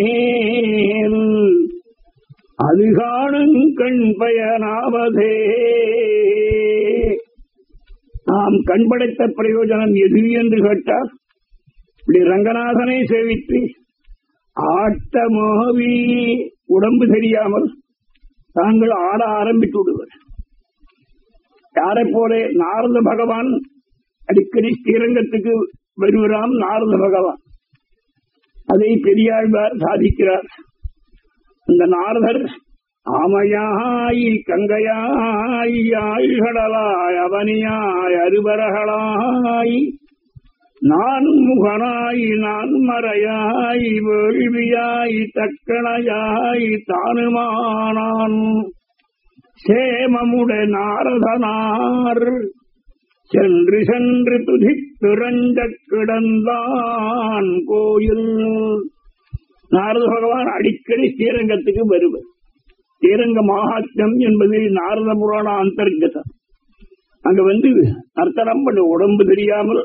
அது காணுங் கண் பயனாவதே நாம் கண்படைத்த பிரயோஜனம் எது என்று கேட்டால் இப்படி ரங்கநாதனை சேவித்து ஆட்டமாவி உடம்பு தெரியாமல் தாங்கள் ஆட ஆரம்பித்து விடுவர். யாரை போல நாரத பகவான் அடிக்கடி ஸ்ரீரங்கத்துக்கு வருகிறாம் நாரத பகவான். அதை பெரியாழ்வார் சாதிக்கிறார். அந்த நாரதர் ஆமையாய் கங்கையாய் ஆழ்கடலாய் அவனியாய் அருவரகளாய் நான் முகனாய் நான் மறையாய் வேள்வியாய் தக்கணையாய் தானுமானான். சேமமுட நாரதனார் சென்று சென்று துதித்துறஞ்ச கிடந்தான் கோயில். நாரத பகவான் அடிக்கடி ஸ்ரீரங்கத்துக்கு வருவர். ஸ்ரீரங்க மகாத்யம் என்பது நாரத புராண அந்தர்கதம். அங்க வந்து நர்த்தனம் பண்ண உடம்பு தெரியாமல்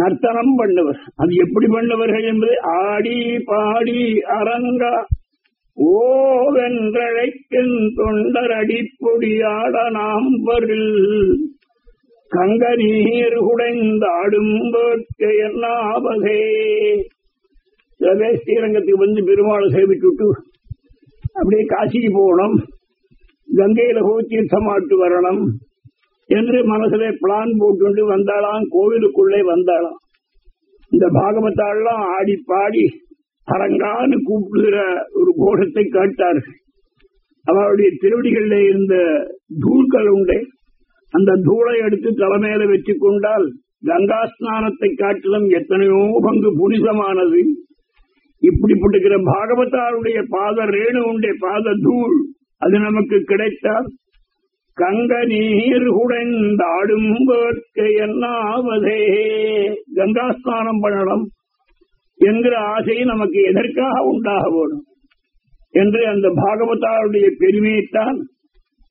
நர்த்தனம் பண்ணவர். அது எப்படி பண்ணவர்கள் என்பது ஆடி பாடி அரங்கா ஓவென்றழைக்கும் தொண்டர் அடிப்பொடியாட நாம்பரில் கங்க நீர் குடைந்தாடும் என்னாவதே சிலவே ஸ்ரீரங்கத்துக்கு வந்து பெருமாளை சேவிச்சுட்டு அப்படியே காசிக்கு போகணும். கங்கையில கோத்தீர்த்தமாட்டு வரணும். என்று மனசிலே பிளான் போட்டு வந்தாலாம் கோவிலுக்குள்ளே வந்தாலாம் இந்த பாகவத்தாலாம் ஆடி பாடி அரங்கான்னு கூப்பிடுகிற ஒரு கோஷத்தை கேட்டார்கள். அவருடைய திருவடிகளில் இருந்த தூள்கள் உண்டே அந்த தூளை எடுத்து தலைமையில வச்சு கொண்டால் கங்கா ஸ்நானத்தை காட்டிலும் எத்தனையோ பங்கு புனிதமானது. இப்படிப்பட்டிருக்கிற பாகவத்தாருடைய பாத ரேணு உண்டே பாத தூள் அது நமக்கு கிடைத்தால் கங்க நீர் குடைந்தாடும் வேட்கை என்னாவதே கங்கா ஸ்நானம் பண்ணணும் என்கிற ஆசை நமக்கு எதற்காக உண்டாக வேணும் என்று அந்த பாகவதாருடைய பெருமையைத்தான்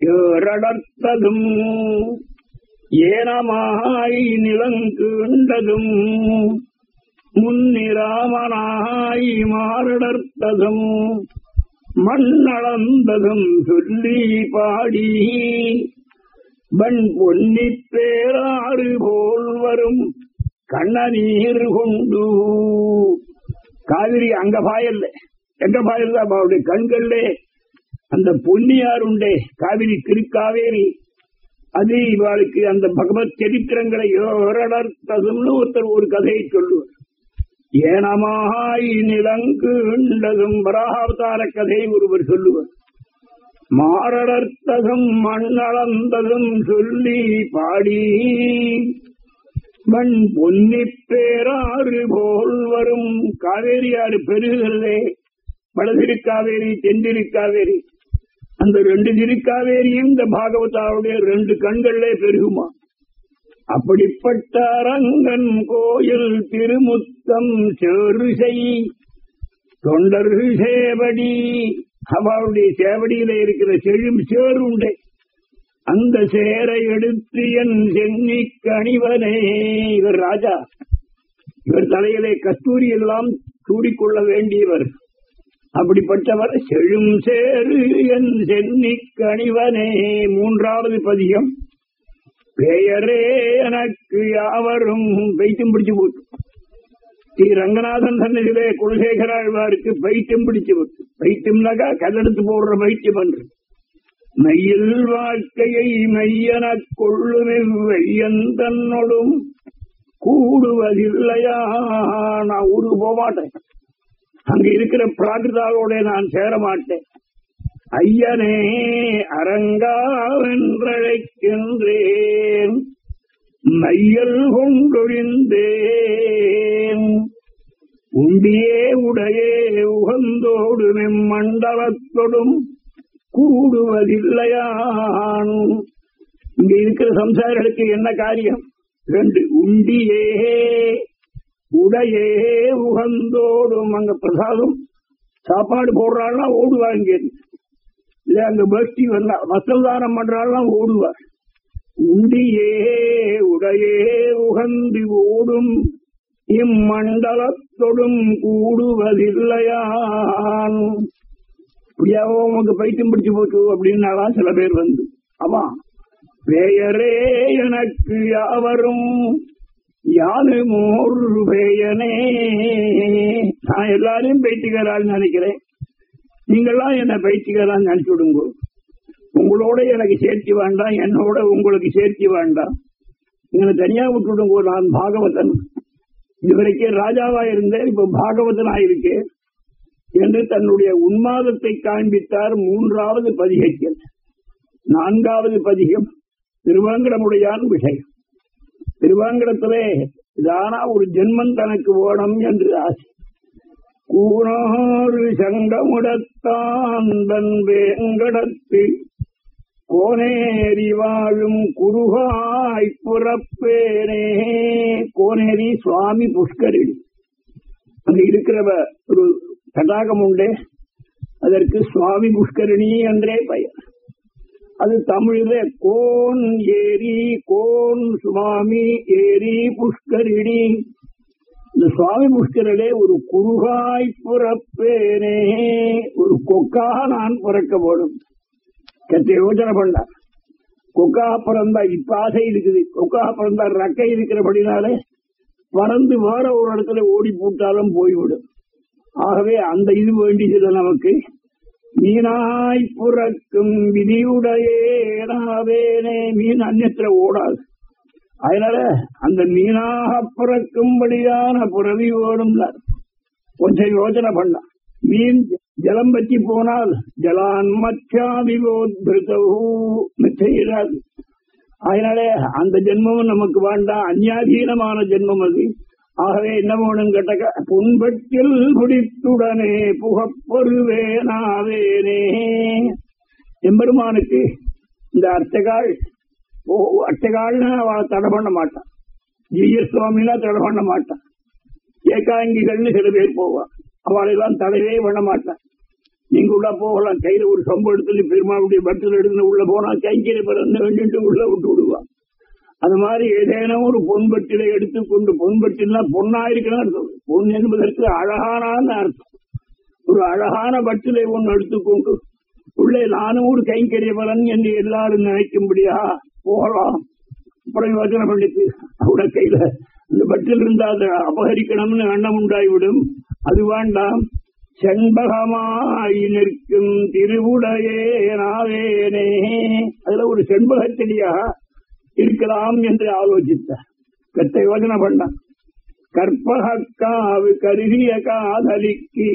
ஏறடர்த்ததும். ஏனமாய் நிலங்கீண்டதும் முன்னிராமனாய் மாரடர்த்ததும் மண்ணளந்ததும் சொல்லி பாடி. வண் பொன்னி பேராறு போல் வரும் கண்ணநீர் கொண்டு. காவிரி அங்க பாயல்ல. எங்க பாயல்ல? அவருடைய கண்கள்லே. அந்த பொன்னியார் உண்டே காவிரி திருக்காவேரி. அது இவளுக்கு அந்த பகவத் சரித்திரங்களை ஓரடர்த்ததும்னு ஒருத்தர் ஒரு கதையை சொல்லுவார். ஏனமாய் நிலங்குண்டதும் வராவதார கதை ஒருவர் சொல்லுவார். மாரடர்த்ததும் மண்ணளந்ததும் சொல்லி பாடி மண் பொன்னி பேராறு போல் வரும் காவேரி ஆறு பெருகிறதே வடதிருக்காவேரி தென்திருக்காவேரி அந்த ரெண்டு திருக்காவேரியும் இந்த பாகவதாவுடைய ரெண்டு கண்கள்லே பெருகுமா? அப்படிப்பட்ட அரங்கன் கோயில் திருமுத்தம் சேருசை தொண்டர் சேவடி அவருடைய சேவடியில இருக்கிற செழும் சேரு அந்த சேரை எடுத்து என் சென்னி கணிவனே இவர் ராஜா. இவர் தலையிலே கஸ்தூரி எல்லாம் சூடிக்கொள்ள வேண்டியவர். அப்படிப்பட்டவர் செழும் சேரு என் சென்னி கணிவனே மூன்றாவது பதிகம். பெயரே எனக்கு யாவரும் பைத்தியம் பிடிச்சு போட்டு. ஸ்ரீ ரங்கநாதன் சன்னதியிலே குலசேகராழ்வாருக்கு பைத்தியம் பிடிச்சு போட்டு. பைத்தியம்னாக்கா கல்லெடுத்து போடுற பைத்தியம் என்று. மெய்யில் வாழ்க்கையை மெய்யனக் கொள்ளுமே வெய்யன் கூடுவதில்லையா நான் ஊருக்கு போக மாட்டேன் அங்க இருக்கிற பிராகிருதாவோட நான் சேர மாட்டேன் ஐயனே அரங்காவென்றழைக்கின்றேன். மையல் கொண்டொழிந்தேன். உண்டியே உடையே உகந்தோடு மெம்மண்டலத்தொடும் கூடுவதில்லையான். இங்க இருக்கிற சம்சாரிகளுக்கு என்ன காரியம்? ரெண்டு உண்டியே உடையே உகந்தோடும் அங்க பிரசாதம் சாப்பாடு போடுறாள்னா ஓடுவாங்க இல்ல அங்க பக்தி வந்தா வசல்தானம் பண்றாலும் ஓடுவார். உண்டியே உடையே உகந்து ஓடும். இம்மண்டலத்தொடும் கூடுவதில்லையான் இப்படியாவோ உனக்கு பைத்தியம் பிடிச்சு போச்சு அப்படின்னாலாம் சில பேர் வந்து. ஆமா. பெயரே எனக்கு யாவரும் யானுமோர் பெயனே. நான் எல்லாரையும் பைத்தியக்காரான்னு நினைக்கிறேன். நீங்கள்லாம் என்ன பைத்தியக்காரான்னு நினைச்சு விடுங்க. உங்களோட எனக்கு சேர்த்தி வேண்டாம் என்னோட உங்களுக்கு சேர்த்தி வேண்டாம். எங்களை தனியா விட்டுடுங்க நான் பாகவதன். இதுவரைக்கும் ராஜாவா இருந்தேன் இப்ப பாகவதனா இருக்கேன் என்று தன்னுடைய உன்மாதத்தை காண்பித்தார் மூன்றாவது பதிகத்தில். நான்காவது பதிகம் திருவாங்கடமுடையான் விஷயம் திருவாங்கடத்திலே இதானா ஒரு ஜென்மம் தனக்கு ஓடம் என்று ஆசை. கூறாறு சங்கமுடத்தான் தன் வேங்கடத்து கோனேரி வாழும் குருகாய் புறப்பேனே கோனேரி சுவாமி புஷ்கரில். அங்க இருக்கிற ஒரு தடாகம் உண்டே அதற்கு சுவாமி புஷ்கரணி என்றே பெயர். அது தமிழில கோன் ஏரி கோன் சுவாமி ஏரி புஷ்கரிணி. இந்த சுவாமி புஷ்கரலே ஒரு குறுகாய் புறப்பேனே ஒரு கொக்காக நான் பிறக்க போடும். கத்தை யோசனை பண்ண. கொக்காக பிறந்தா இப்ப ஆசை இருக்குது. கொக்காக பிறந்தா ரக்கை இருக்கிறபடினாலே பறந்து வேற ஒரு இடத்துல ஓடி போட்டாலும் போய்விடும். ஆகவே அந்த இது வேண்டியது நமக்கு. மீனாய் புறக்கும் விதியுடையேனாவேனே. மீன் அந்நத்திர ஓடாது. அதனால அந்த மீனாக பிறக்கும்படியான புறவி ஓடும்னார் கொஞ்சம் யோசனை பண்ண. மீன் ஜலம் பற்றி போனால் ஜலான் மச்சாதிவோத்பிருத்தூ அதனாலே அந்த ஜென்மமும் நமக்கு வேண்டாம் அந்யாதீனமான ஜென்மம் அது. ஆகவே என்ன வேணும் கேட்டக்க புண்பட்டில் குடித்துடனே புகப்பொருவேனாவேனே எம்பெருமானுக்கு இந்த அர்த்தகாள் அர்த்தகால்னு அவளை தடை பண்ண மாட்டான் ஜீயர் சுவாமினா தடை பண்ண மாட்டான் ஏகாங்கிகள்னு சில பேர் போவான் அவளெல்லாம் தடையே பண்ண மாட்டான் நீங்க உள்ள போகலாம் கையில ஒரு சொம்பு எடுத்து பெருமாவுடைய பட்டில் எடுத்து உள்ள போனா கைக்கிற பிறந்த வேண்டிட்டு உள்ள விட்டு விடுவான் அது மாதிரி ஏதேனும் ஒரு பொன்பட்டிலை எடுத்துக்கொண்டு பொன்பட்டில்னா பொண்ணா இருக்கணும் அர்த்தம் பொன் என்பதற்கு அழகான அர்த்தம் ஒரு அழகான பட்டிலை ஒன்று எடுத்துக்கொண்டு உள்ளே நானும் ஒரு கைங்கரிய பலன் என்று எல்லாரும் நினைக்கும்படியா போகலாம். அப்புறம் யோசனை பண்ணிட்டு அவட கையில இந்த பட்டில் இருந்தா அதை அபகரிக்கணும்னு எண்ணம் உண்டாய்விடும். அது வேண்டாம். செண்பகமாய் நிற்கும் திருவுடையே நாவேனே. அதுல ஒரு செண்பக இருக்கலாம் என்று ஆலோசித்தார். கத்தை யோஜனை பண்ணான் கற்பகாவு கருகிய காதலிக்கு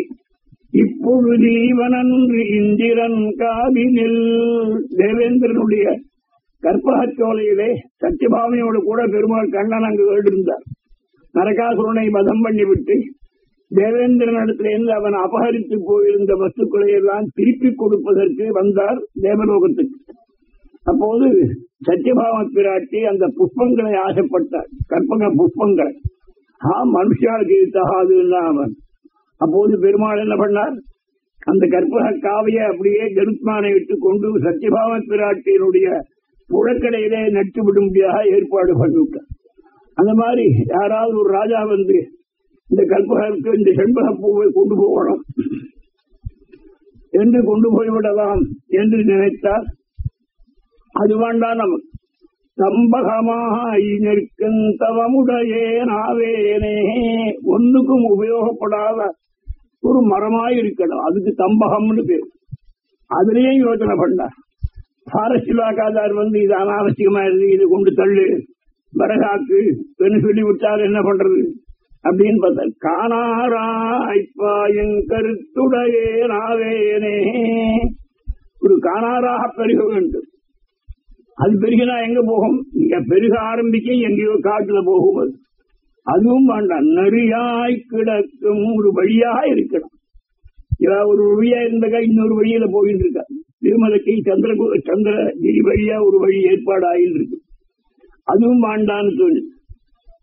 இப்பொழுது இவனன்று இந்திரன் காவினில் தேவேந்திரனுடைய கற்பகச்சோலையிலே சத்தியபாவனையோடு கூட பெருமாள் கண்ணன் அங்கு இருந்தார் நரகாசுரனை மதம் பண்ணிவிட்டு தேவேந்திரனிடத்திலிருந்து அவன் அபகரித்து போயிருந்த வஸ்துக்களை எல்லாம் திருப்பி கொடுப்பதற்கு வந்தார் தேவலோகத்துக்கு. அப்போது சத்தியபாம பிராட்டி அந்த புஷ்பங்களை ஆசைப்பட்டார் கற்பக புஷ்பங்களை. ஆ மனுஷாளுக்கு இது தகாதுன்னா அவன். அப்போது பெருமாள் என்ன பண்ணார்? அந்த கற்பக காவிய அப்படியே கருத்மானை விட்டு கொண்டு சத்தியபாம பிராட்டியினுடைய புழக்கடையிலே நட்டு விடும்படியாக ஏற்பாடு பண்ணிவிட்டார். அந்த மாதிரி யாராவது ஒரு ராஜா வந்து இந்த கற்பகத்துக்கு இந்த செண்பக பூவை கொண்டு போகணும் என்று கொண்டு போய்விடலாம் என்று நினைத்தார் அது வேண்டாம் நமக்கு தம்பகமாய் நாவேனே. ஒன்னுக்கும் உபயோகப்படாத ஒரு மரமாய் இருக்கணும் அதுக்கு தம்பகம்னு பேர். அதுலயும் யோசனை பண்ணார். ஃபாரஸ்ட் இலாக்காதார் வந்து இது அனாவசியமா இருந்து இது கொண்டு தள்ளு வரகாக்கு பெண் சொல்லி விட்டால் என்ன பண்றது? அப்படின்னு பார்த்தா காணாராய்ப்பாயின் கருத்துடையே நாவேனே. ஒரு காணாராக பெருக வேண்டும். அது பெருகினா எங்க போகும்? இங்க பெருக ஆரம்பிக்க எங்கேயோ காட்டுல போகும் அது அதுவும் வேண்டாம் நெறியாய் கிடக்கும் ஒரு வழியாக இருக்கணும் ஏதாவது ஒரு வழியா இருந்தக்கா இன்னொரு வழியில போயிட்டு இருக்கா? திருமலைக்கு சந்திர சந்திரகிரி வழியா ஒரு வழி ஏற்பாடு ஆயிருக்கு அதுவும் வேண்டான்னு சொல்லி.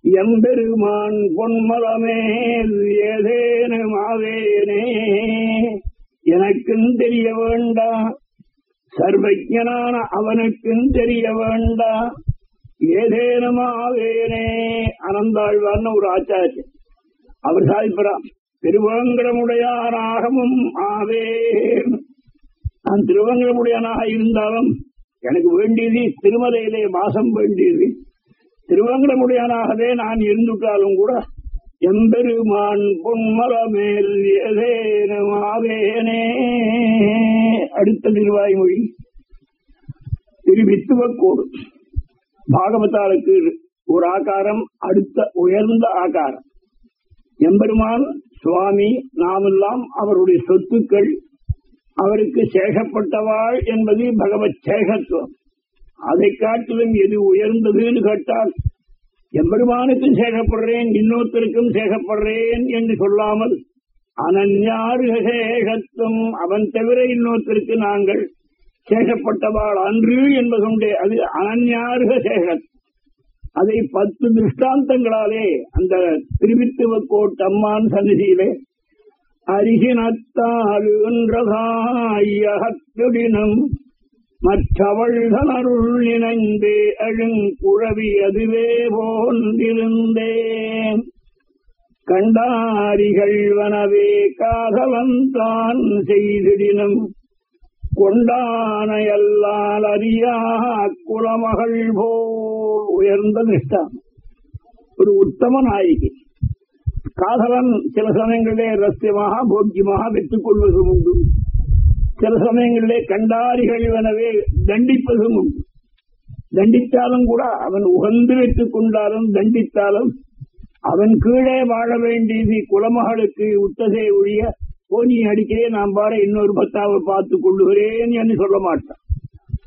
எம்பெருமான் பொன்மலமேல் ஏதேனும் ஆவேனே எனக்கும் தெரிய வேண்டாம் சர்வஜனான அவனுக்கும் தெரிய வேண்டாம் ஏதேனும் ஆவேனே அனந்தாழ்வார்னு ஒரு ஆச்சாரியன். அவர் சாதிப்பறான். திருவங்கடமுடையாராகவும் ஆவேன். நான் திருவங்கடமுடையானாக இருந்தாலும் எனக்கு வேண்டியது திருமலையிலே வாசம் வேண்டியது. திருவங்கடமுடையானாகவே நான் இருந்துட்டாலும் கூட எம்பெருமான் பொன்மலமேல் மேல் ஆவேனே. அடுத்த திருவாய்மொழி. திருவித்துவக்கோடு. பாகவதாளுக்கு ஒரு ஆகாரம் அடுத்த உயர்ந்த ஆகாரம். எம்பெருமான் சுவாமி நாமெல்லாம் அவருடைய சொத்துக்கள் அவருக்கு சேகப்பட்டவாள் என்பது பகவத் சேகத்துவம். அதை காட்டிலும் எது உயர்ந்ததுன்னு கேட்டால் எம்பெருமானுக்கும் சேகப்படுறேன் இன்னொருத்தருக்கும் சேகப்படுறேன் என்று சொல்லாமல் அனன்யாருக சேகத்துவம் அவன் தவிர இன்னொருத்தருக்கு நாங்கள் சேகப்பட்டவாள் அன்று என்பதுண்டே அது அனன்யாருக சேகத் அதை பத்து திருஷ்டாந்தங்களாலே அந்த திருவித்துவ சன்னிதியிலே சந்நிதியிலே அரிசினத்தாளுகின்றதாயினம் மற்றவள்கள் அருள் நினைந்து அழுங்குழவி அதுவே போன்றிருந்தேன் கண்டாரிகள் வனவே காதலந்தான் செய்திடினும். கொண்டானையல்லால் அறியா குலமகள் போல் உயர்ந்த நிஷ்டம் ஒரு உத்தம நாயகி. காதலன் சில சமயங்களிலே ரஸ்யமாக போக்கியமாக வெற்றுக் கொள்வதும் உண்டு. சில சமயங்களிலே கண்டாரிகள் எனவே தண்டிப்பதும் உண்டு. தண்டித்தாலும் கூட அவன் உகந்து வைத்துக் கொண்டாலும் தண்டித்தாலும் அவன் கீழே வாழ வேண்டியது குலமகளுக்கு உத்தசை ஒழிய போனி அடிக்கிறே நான் பாரு இன்னொரு பத்தாவை பார்த்துக் கொள்ளுகிறேன் என்று சொல்ல மாட்டான்.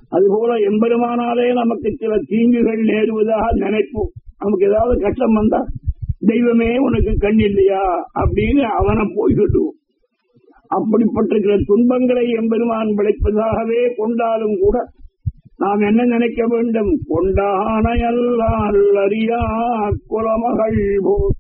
அதுபோல எம்பெருமானாலே நமக்கு சில தீங்குகள் நேருவதாக நினைப்போம். நமக்கு ஏதாவது கஷ்டம் வந்தா தெய்வமே உனக்கு கண் இல்லையா? அப்படின்னு அவனை போய் சொல்லுவோம். அப்படிப்பட்டிருக்கிற துன்பங்களை எம்பெருமான் விளைப்பதாகவே கொண்டாலும் கூட நாம் என்ன நினைக்க வேண்டும்? கொண்டானையல்லால் அறியா குலமகள் போ